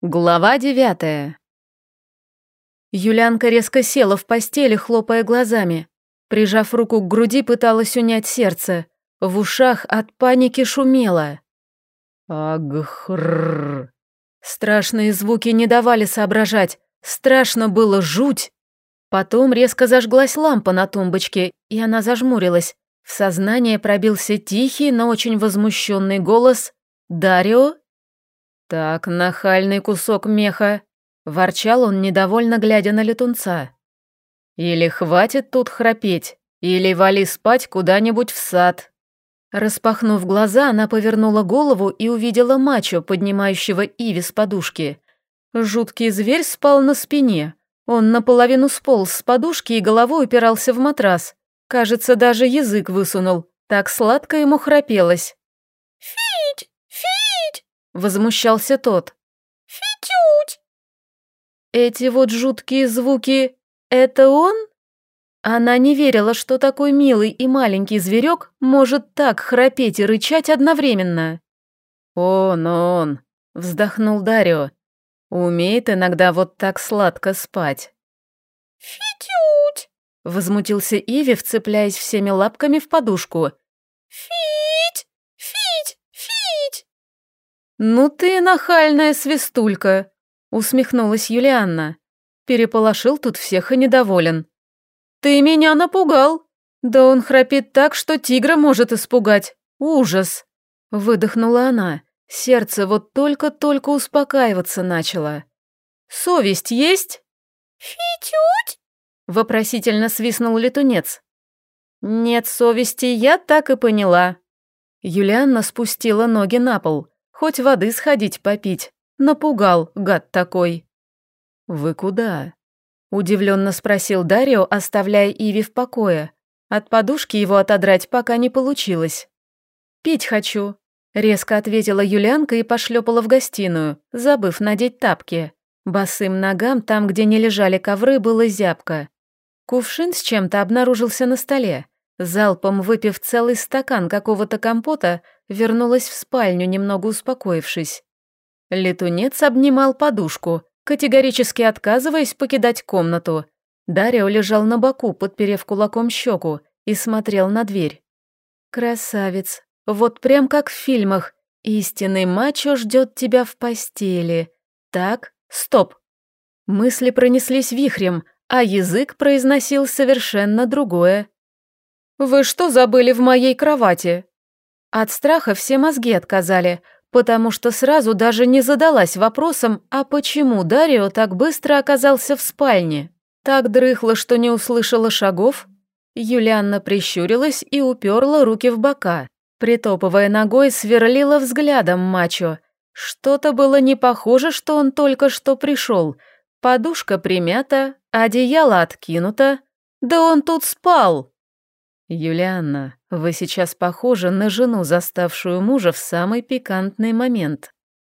Глава девятая. Юлянка резко села в постели, хлопая глазами. Прижав руку к груди, пыталась унять сердце. В ушах от паники шумело. Агхрррр. Страшные звуки не давали соображать. Страшно было жуть. Потом резко зажглась лампа на тумбочке, и она зажмурилась. В сознание пробился тихий, но очень возмущенный голос «Дарио?» «Так, нахальный кусок меха!» — ворчал он, недовольно глядя на летунца. «Или хватит тут храпеть, или вали спать куда-нибудь в сад». Распахнув глаза, она повернула голову и увидела мачо, поднимающего Иви с подушки. Жуткий зверь спал на спине. Он наполовину сполз с подушки и головой упирался в матрас. Кажется, даже язык высунул. Так сладко ему храпелось. Возмущался тот. «Фитють!» Эти вот жуткие звуки — это он? Она не верила, что такой милый и маленький зверек может так храпеть и рычать одновременно. «Он, он!» — вздохнул Дарио. «Умеет иногда вот так сладко спать». «Фитють!» — возмутился Иви, вцепляясь всеми лапками в подушку. «Фить! «Ну ты нахальная свистулька!» — усмехнулась Юлианна. Переполошил тут всех и недоволен. «Ты меня напугал! Да он храпит так, что тигра может испугать! Ужас!» Выдохнула она. Сердце вот только-только успокаиваться начало. «Совесть есть?» «Фитють!» — вопросительно свистнул летунец. «Нет совести, я так и поняла». Юлианна спустила ноги на пол. Хоть воды сходить попить. Напугал, гад такой. «Вы куда?» — удивленно спросил Дарио, оставляя Иви в покое. От подушки его отодрать пока не получилось. «Пить хочу», — резко ответила Юлианка и пошлепала в гостиную, забыв надеть тапки. Босым ногам, там, где не лежали ковры, было зябко. Кувшин с чем-то обнаружился на столе. Залпом выпив целый стакан какого-то компота, вернулась в спальню, немного успокоившись. Летунец обнимал подушку, категорически отказываясь покидать комнату. Дарио лежал на боку, подперев кулаком щеку, и смотрел на дверь. «Красавец, вот прям как в фильмах. Истинный мачо ждет тебя в постели. Так, стоп». Мысли пронеслись вихрем, а язык произносил совершенно другое. «Вы что забыли в моей кровати?» От страха все мозги отказали, потому что сразу даже не задалась вопросом, а почему Дарио так быстро оказался в спальне? Так дрыхло, что не услышала шагов? Юлианна прищурилась и уперла руки в бока. Притопывая ногой, сверлила взглядом мачо. Что-то было не похоже, что он только что пришел. Подушка примята, одеяло откинуто. Да он тут спал! «Юлианна, вы сейчас похожи на жену, заставшую мужа в самый пикантный момент».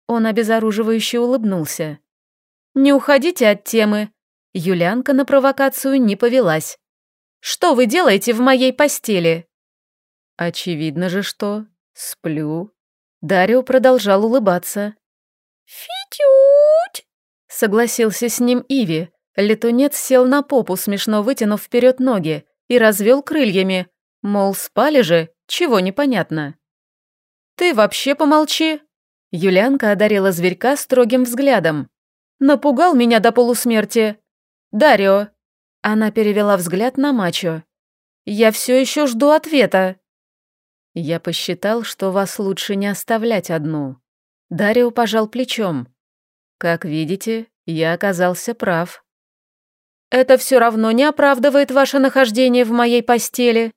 Он обезоруживающе улыбнулся. «Не уходите от темы». Юлианка на провокацию не повелась. «Что вы делаете в моей постели?» «Очевидно же, что. Сплю». Дарио продолжал улыбаться. «Фитють!» Согласился с ним Иви. Летунец сел на попу, смешно вытянув вперед ноги, и развел крыльями, мол, спали же, чего непонятно. «Ты вообще помолчи!» Юлянка одарила зверька строгим взглядом. «Напугал меня до полусмерти!» «Дарио!» Она перевела взгляд на мачо. «Я все еще жду ответа!» «Я посчитал, что вас лучше не оставлять одну». Дарио пожал плечом. «Как видите, я оказался прав». Это все равно не оправдывает ваше нахождение в моей постели».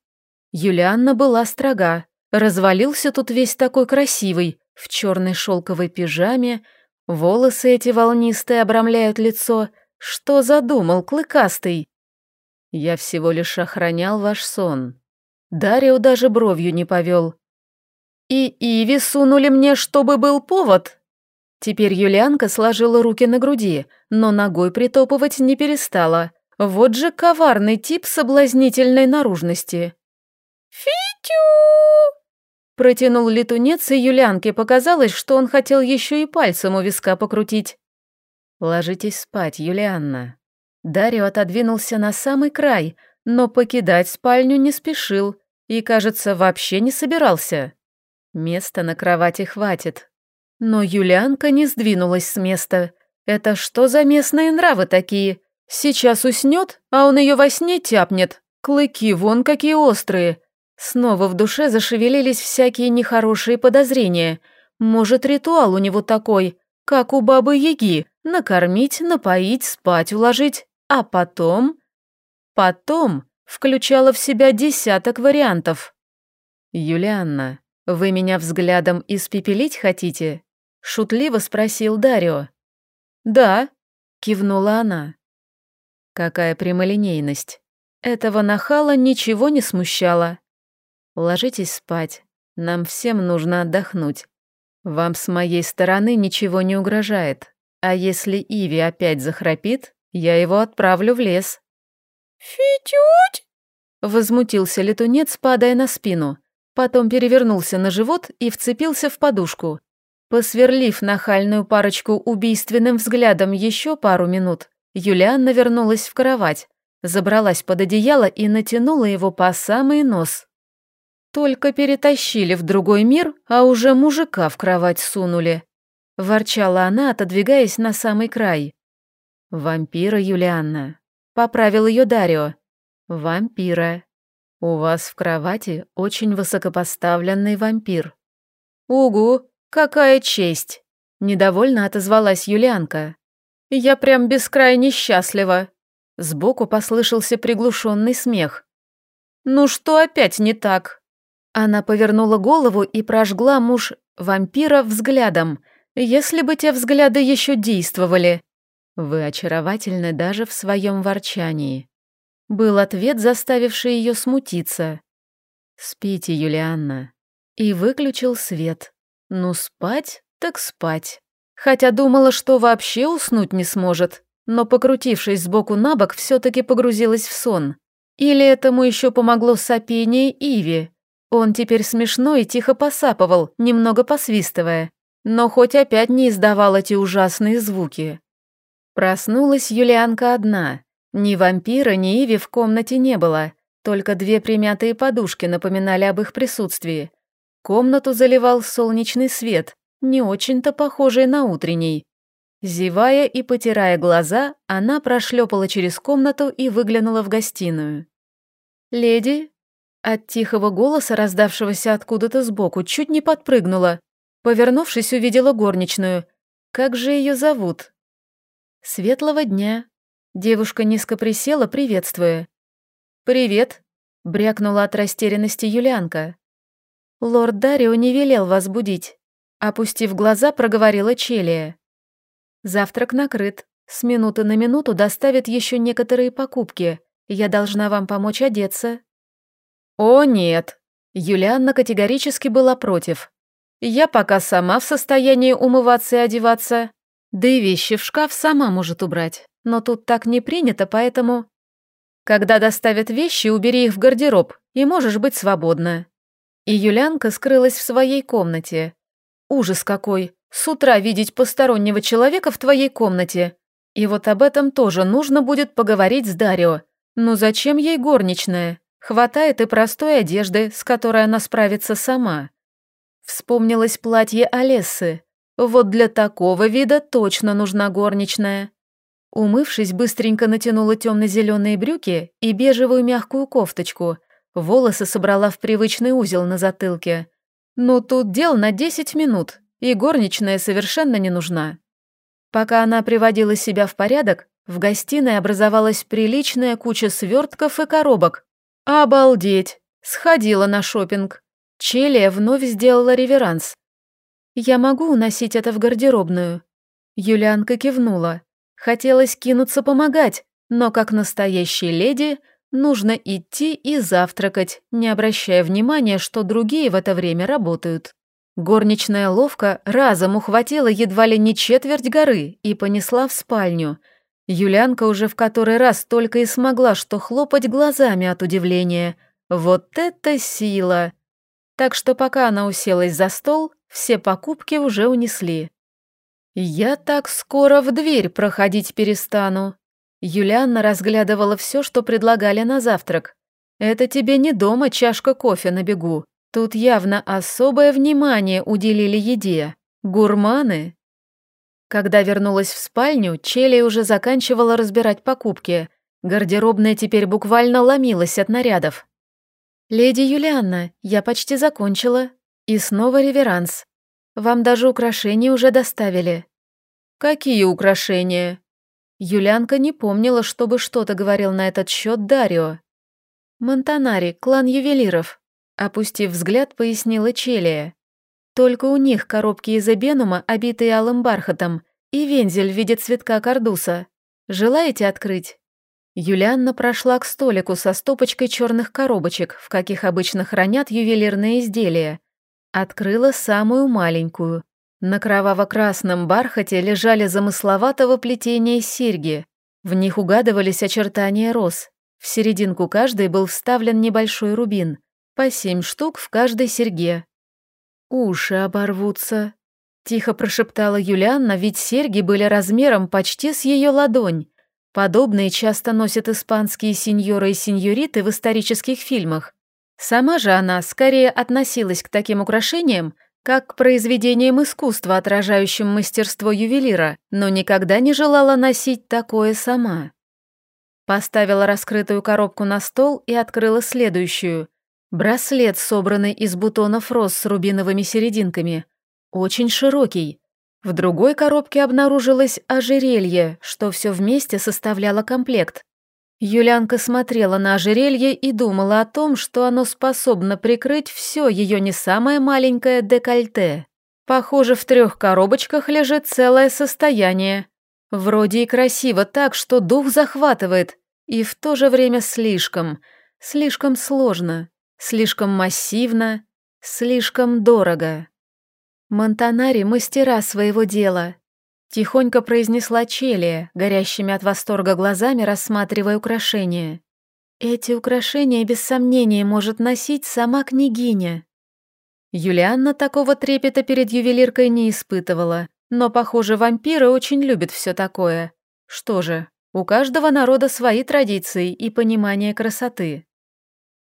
Юлианна была строга. Развалился тут весь такой красивый, в черной шелковой пижаме, волосы эти волнистые обрамляют лицо. Что задумал, клыкастый? Я всего лишь охранял ваш сон. Дарио даже бровью не повел. И Иви сунули мне, чтобы был повод. Теперь Юлианка сложила руки на груди, но ногой притопывать не перестала. Вот же коварный тип соблазнительной наружности. «Фитю!» Протянул летунец, и Юлианке показалось, что он хотел еще и пальцем у виска покрутить. «Ложитесь спать, Юлианна». Дарио отодвинулся на самый край, но покидать спальню не спешил и, кажется, вообще не собирался. Места на кровати хватит. Но Юлианка не сдвинулась с места. Это что за местные нравы такие? Сейчас уснет, а он ее во сне тяпнет. Клыки вон какие острые. Снова в душе зашевелились всякие нехорошие подозрения. Может, ритуал у него такой, как у бабы-яги, накормить, напоить, спать уложить, а потом... Потом включала в себя десяток вариантов. «Юлианна, вы меня взглядом испепелить хотите?» — шутливо спросил Дарио. «Да», — кивнула она. Какая прямолинейность. Этого нахала ничего не смущало. Ложитесь спать. Нам всем нужно отдохнуть. Вам с моей стороны ничего не угрожает. А если Иви опять захрапит, я его отправлю в лес. «Фитють!» Возмутился летунец, падая на спину. Потом перевернулся на живот и вцепился в подушку. Посверлив нахальную парочку убийственным взглядом еще пару минут, Юлианна вернулась в кровать, забралась под одеяло и натянула его по самый нос. Только перетащили в другой мир, а уже мужика в кровать сунули. Ворчала она, отодвигаясь на самый край. «Вампира, Юлианна», — поправил ее Дарио. «Вампира. У вас в кровати очень высокопоставленный вампир». «Угу, какая честь!» — недовольно отозвалась Юлианка. Я прям бескрайне счастлива. Сбоку послышался приглушенный смех. Ну что опять не так? Она повернула голову и прожгла муж вампира взглядом, если бы те взгляды еще действовали. Вы очаровательны даже в своем ворчании. Был ответ, заставивший ее смутиться. Спите, Юлианна. И выключил свет. Ну, спать, так спать хотя думала, что вообще уснуть не сможет, но, покрутившись сбоку на бок, все-таки погрузилась в сон. Или этому еще помогло сопение Иви. Он теперь смешно и тихо посапывал, немного посвистывая, но хоть опять не издавал эти ужасные звуки. Проснулась Юлианка одна. Ни вампира, ни Иви в комнате не было, только две примятые подушки напоминали об их присутствии. Комнату заливал солнечный свет, не очень-то похожей на утренний. Зевая и потирая глаза, она прошлепала через комнату и выглянула в гостиную. «Леди?» От тихого голоса, раздавшегося откуда-то сбоку, чуть не подпрыгнула. Повернувшись, увидела горничную. «Как же ее зовут?» «Светлого дня». Девушка низко присела, приветствуя. «Привет», — брякнула от растерянности Юлианка. «Лорд Дарио не велел вас будить». Опустив глаза, проговорила Челия. «Завтрак накрыт. С минуты на минуту доставят еще некоторые покупки. Я должна вам помочь одеться». «О, нет!» Юлианна категорически была против. «Я пока сама в состоянии умываться и одеваться. Да и вещи в шкаф сама может убрать. Но тут так не принято, поэтому...» «Когда доставят вещи, убери их в гардероб, и можешь быть свободна». И Юлянка скрылась в своей комнате, Ужас какой! С утра видеть постороннего человека в твоей комнате. И вот об этом тоже нужно будет поговорить с Дарио. Ну зачем ей горничная? Хватает и простой одежды, с которой она справится сама. Вспомнилось платье Олессы. Вот для такого вида точно нужна горничная. Умывшись, быстренько натянула темно-зеленые брюки и бежевую мягкую кофточку. Волосы собрала в привычный узел на затылке. Но тут дел на 10 минут, и горничная совершенно не нужна. Пока она приводила себя в порядок, в гостиной образовалась приличная куча свертков и коробок. Обалдеть! Сходила на шопинг. Челия вновь сделала реверанс. «Я могу уносить это в гардеробную?» Юлианка кивнула. Хотелось кинуться помогать, но как настоящей леди Нужно идти и завтракать, не обращая внимания, что другие в это время работают. Горничная ловко разом ухватила едва ли не четверть горы и понесла в спальню. Юлянка уже в который раз только и смогла что хлопать глазами от удивления. Вот это сила! Так что пока она уселась за стол, все покупки уже унесли. «Я так скоро в дверь проходить перестану». Юлианна разглядывала все, что предлагали на завтрак. «Это тебе не дома чашка кофе на бегу. Тут явно особое внимание уделили еде. Гурманы». Когда вернулась в спальню, Челли уже заканчивала разбирать покупки. Гардеробная теперь буквально ломилась от нарядов. «Леди Юлианна, я почти закончила. И снова реверанс. Вам даже украшения уже доставили». «Какие украшения?» Юлянка не помнила, чтобы что-то говорил на этот счет Дарио. «Монтанари, клан ювелиров», — опустив взгляд, пояснила Челия. «Только у них коробки из эбенума, обитые алым бархатом, и вензель в виде цветка кардуса. Желаете открыть?» Юлианна прошла к столику со стопочкой черных коробочек, в каких обычно хранят ювелирные изделия, Открыла самую маленькую. На кроваво-красном бархате лежали замысловатого плетения серьги. В них угадывались очертания роз. В серединку каждой был вставлен небольшой рубин. По семь штук в каждой серьге. «Уши оборвутся», — тихо прошептала Юлианна, ведь серьги были размером почти с ее ладонь. Подобные часто носят испанские сеньоры и сеньориты в исторических фильмах. Сама же она скорее относилась к таким украшениям, как к произведениям искусства, отражающим мастерство ювелира, но никогда не желала носить такое сама. Поставила раскрытую коробку на стол и открыла следующую. Браслет, собранный из бутонов роз с рубиновыми серединками. Очень широкий. В другой коробке обнаружилось ожерелье, что все вместе составляло комплект. Юлянка смотрела на ожерелье и думала о том, что оно способно прикрыть все ее не самое маленькое декольте. Похоже, в трех коробочках лежит целое состояние. Вроде и красиво так, что дух захватывает, и в то же время слишком, слишком сложно, слишком массивно, слишком дорого. Монтанари – мастера своего дела, Тихонько произнесла Челия, горящими от восторга глазами рассматривая украшения. «Эти украшения без сомнения может носить сама княгиня». Юлианна такого трепета перед ювелиркой не испытывала, но, похоже, вампиры очень любят все такое. Что же, у каждого народа свои традиции и понимание красоты.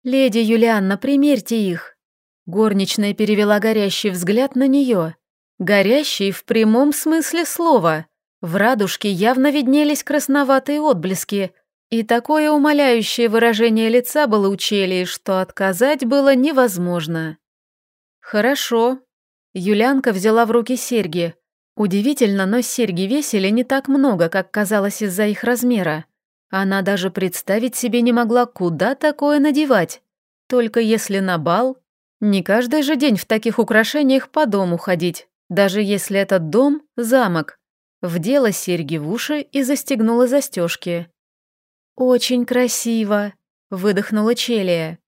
«Леди Юлианна, примерьте их!» Горничная перевела горящий взгляд на нее. Горящий в прямом смысле слова. В радужке явно виднелись красноватые отблески, и такое умоляющее выражение лица было у Челии, что отказать было невозможно. «Хорошо». Юлянка взяла в руки серьги. Удивительно, но серьги весили не так много, как казалось из-за их размера. Она даже представить себе не могла, куда такое надевать. Только если на бал. Не каждый же день в таких украшениях по дому ходить даже если этот дом — замок. Вдела серьги в уши и застегнула застежки. «Очень красиво», — выдохнула Челия.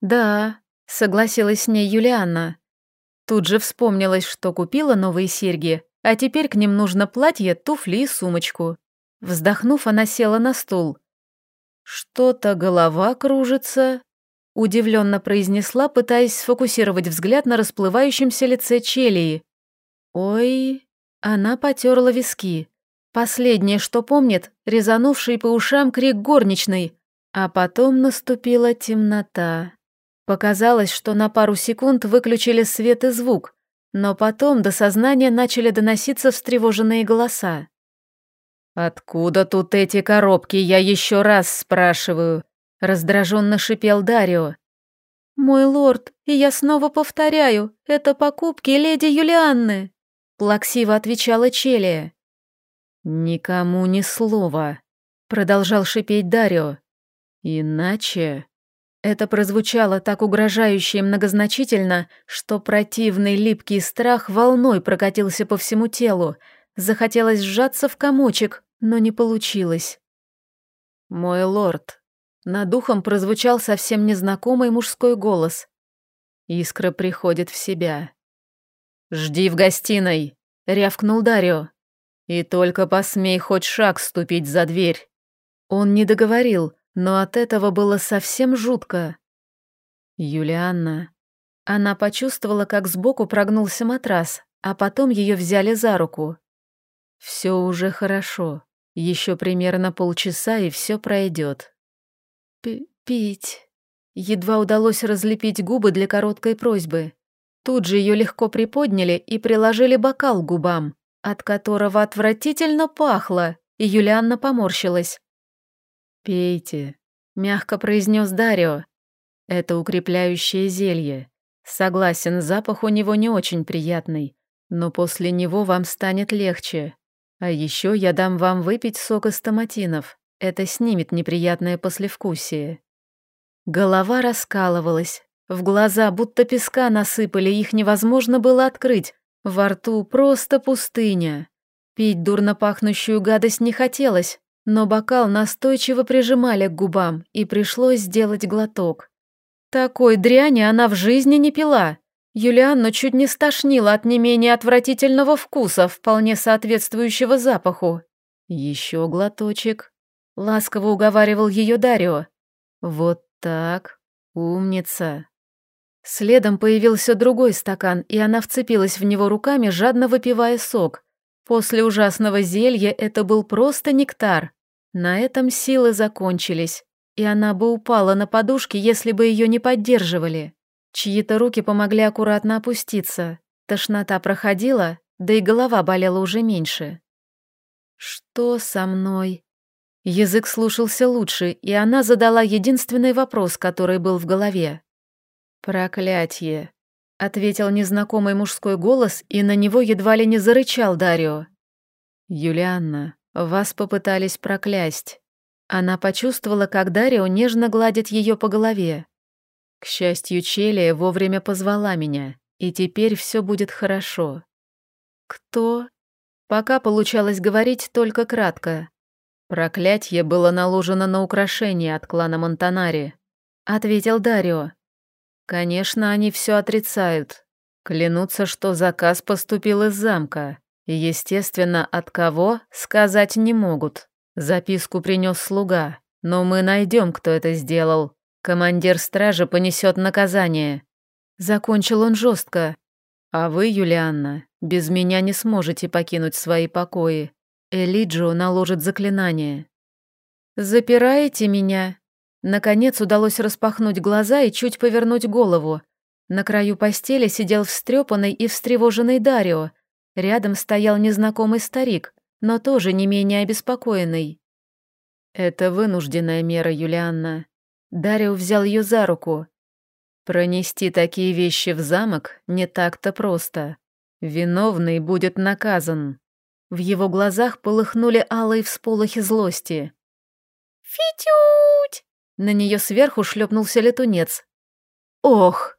«Да», — согласилась с ней Юлианна. Тут же вспомнилось, что купила новые серьги, а теперь к ним нужно платье, туфли и сумочку. Вздохнув, она села на стул. «Что-то голова кружится», — удивленно произнесла, пытаясь сфокусировать взгляд на расплывающемся лице Челии. Ой, она потерла виски. Последнее, что помнит, резанувший по ушам крик горничной, а потом наступила темнота. Показалось, что на пару секунд выключили свет и звук, но потом до сознания начали доноситься встревоженные голоса. «Откуда тут эти коробки, я еще раз спрашиваю?» раздраженно шипел Дарио. «Мой лорд, и я снова повторяю, это покупки леди Юлианны!» Плаксиво отвечала Челия. «Никому ни слова», — продолжал шипеть Дарио. «Иначе...» Это прозвучало так угрожающе и многозначительно, что противный липкий страх волной прокатился по всему телу. Захотелось сжаться в комочек, но не получилось. «Мой лорд», — над духом прозвучал совсем незнакомый мужской голос. Искра приходит в себя. «Жди в гостиной!» — рявкнул Дарио. «И только посмей хоть шаг ступить за дверь!» Он не договорил, но от этого было совсем жутко. «Юлианна...» Она почувствовала, как сбоку прогнулся матрас, а потом ее взяли за руку. Все уже хорошо. Еще примерно полчаса, и все пройдет. Пить. Едва удалось разлепить губы для короткой просьбы. Тут же ее легко приподняли и приложили бокал к губам, от которого отвратительно пахло, и Юлианна поморщилась. «Пейте», — мягко произнес Дарио. «Это укрепляющее зелье. Согласен, запах у него не очень приятный, но после него вам станет легче. А еще я дам вам выпить сок из томатинов. Это снимет неприятное послевкусие». Голова раскалывалась, в глаза будто песка насыпали, их невозможно было открыть, во рту просто пустыня. Пить дурно пахнущую гадость не хотелось, но бокал настойчиво прижимали к губам, и пришлось сделать глоток. Такой дряни она в жизни не пила. Юлианну чуть не стошнила от не менее отвратительного вкуса, вполне соответствующего запаху. Еще глоточек. Ласково уговаривал ее Дарио. Вот так, умница. Следом появился другой стакан, и она вцепилась в него руками, жадно выпивая сок. После ужасного зелья это был просто нектар. На этом силы закончились, и она бы упала на подушки, если бы ее не поддерживали. Чьи-то руки помогли аккуратно опуститься. Тошнота проходила, да и голова болела уже меньше. «Что со мной?» Язык слушался лучше, и она задала единственный вопрос, который был в голове. «Проклятье!» — ответил незнакомый мужской голос, и на него едва ли не зарычал Дарио. «Юлианна, вас попытались проклясть». Она почувствовала, как Дарио нежно гладит ее по голове. К счастью, Челия вовремя позвала меня, и теперь все будет хорошо. «Кто?» Пока получалось говорить только кратко. «Проклятье было наложено на украшение от клана Монтанари», — ответил Дарио. «Конечно, они все отрицают. Клянутся, что заказ поступил из замка. Естественно, от кого, сказать не могут. Записку принес слуга, но мы найдем, кто это сделал. Командир стражи понесет наказание». Закончил он жестко. «А вы, Юлианна, без меня не сможете покинуть свои покои. Элиджио наложит заклинание. «Запираете меня?» Наконец удалось распахнуть глаза и чуть повернуть голову. На краю постели сидел встрепанный и встревоженный Дарио. Рядом стоял незнакомый старик, но тоже не менее обеспокоенный. «Это вынужденная мера, Юлианна». Дарио взял ее за руку. «Пронести такие вещи в замок не так-то просто. Виновный будет наказан». В его глазах полыхнули алые всполохи злости. «Фитють!» На нее сверху шлепнулся летунец. «Ох!»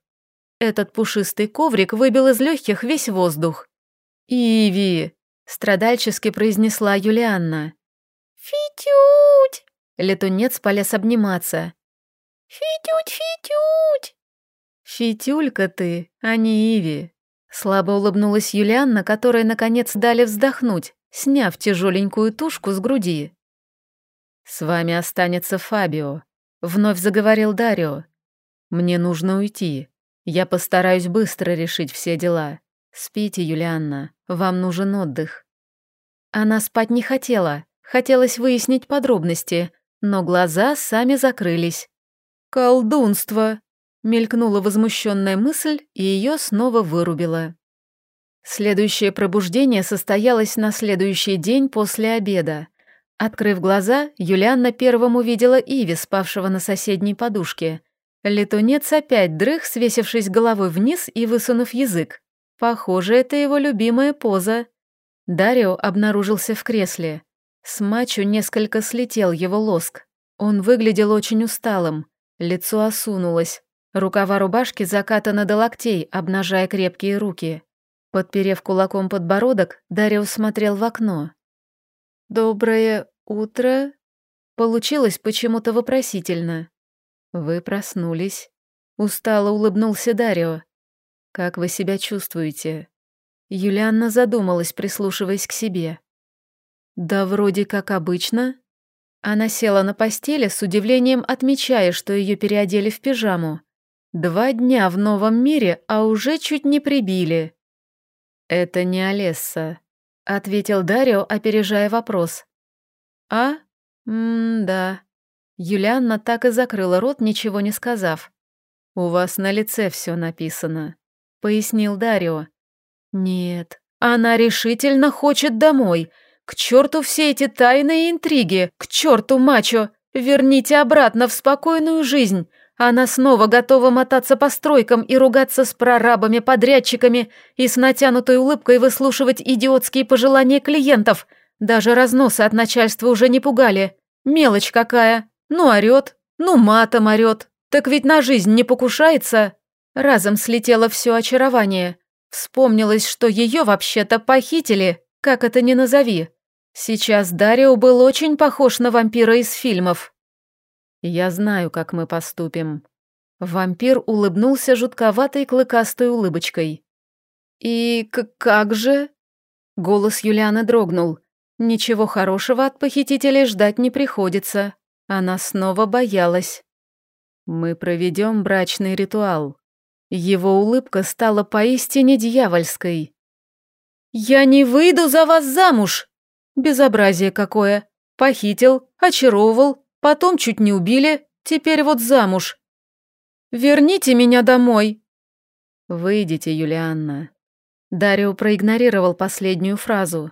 Этот пушистый коврик выбил из легких весь воздух. «Иви!» — страдальчески произнесла Юлианна. «Фитють!» Летунец полез обниматься. «Фитють, фитють!» «Фитюлька ты, а не Иви!» Слабо улыбнулась Юлианна, которой, наконец, дали вздохнуть, сняв тяжеленькую тушку с груди. «С вами останется Фабио», — вновь заговорил Дарио. «Мне нужно уйти. Я постараюсь быстро решить все дела. Спите, Юлианна, вам нужен отдых». Она спать не хотела, хотелось выяснить подробности, но глаза сами закрылись. «Колдунство!» Мелькнула возмущенная мысль, и ее снова вырубило. Следующее пробуждение состоялось на следующий день после обеда. Открыв глаза, Юлианна первым увидела Иви, спавшего на соседней подушке. Летунец опять дрых, свесившись головой вниз и высунув язык. Похоже, это его любимая поза. Дарио обнаружился в кресле. С мачу несколько слетел его лоск. Он выглядел очень усталым. Лицо осунулось. Рукава рубашки закатаны до локтей, обнажая крепкие руки. Подперев кулаком подбородок, Дариус смотрел в окно. «Доброе утро?» Получилось почему-то вопросительно. «Вы проснулись?» Устало улыбнулся Дарио. «Как вы себя чувствуете?» Юлианна задумалась, прислушиваясь к себе. «Да вроде как обычно». Она села на постели, с удивлением отмечая, что ее переодели в пижаму. Два дня в новом мире, а уже чуть не прибили. Это не Олесса. — ответил Дарио, опережая вопрос. «А? М-да». Юлианна так и закрыла рот, ничего не сказав. «У вас на лице все написано», — пояснил Дарио. «Нет, она решительно хочет домой. К черту все эти тайные интриги, к черту мачо. Верните обратно в спокойную жизнь. Она снова готова мотаться по стройкам и ругаться с прорабами-подрядчиками и с натянутой улыбкой выслушивать идиотские пожелания клиентов. Даже разносы от начальства уже не пугали. Мелочь какая. Ну орёт, ну матом орёт. Так ведь на жизнь не покушается. Разом слетело все очарование. Вспомнилось, что ее вообще-то похитили, как это ни назови. Сейчас Дарио был очень похож на вампира из фильмов. «Я знаю, как мы поступим». Вампир улыбнулся жутковатой клыкастой улыбочкой. «И как же?» Голос Юлианы дрогнул. Ничего хорошего от похитителей ждать не приходится. Она снова боялась. «Мы проведем брачный ритуал». Его улыбка стала поистине дьявольской. «Я не выйду за вас замуж!» Безобразие какое! Похитил, очаровывал, Потом чуть не убили, теперь вот замуж. Верните меня домой!» «Выйдите, Юлианна». Дарио проигнорировал последнюю фразу.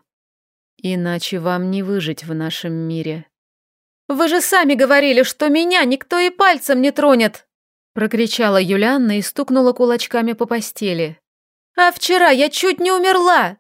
«Иначе вам не выжить в нашем мире». «Вы же сами говорили, что меня никто и пальцем не тронет!» Прокричала Юлианна и стукнула кулачками по постели. «А вчера я чуть не умерла!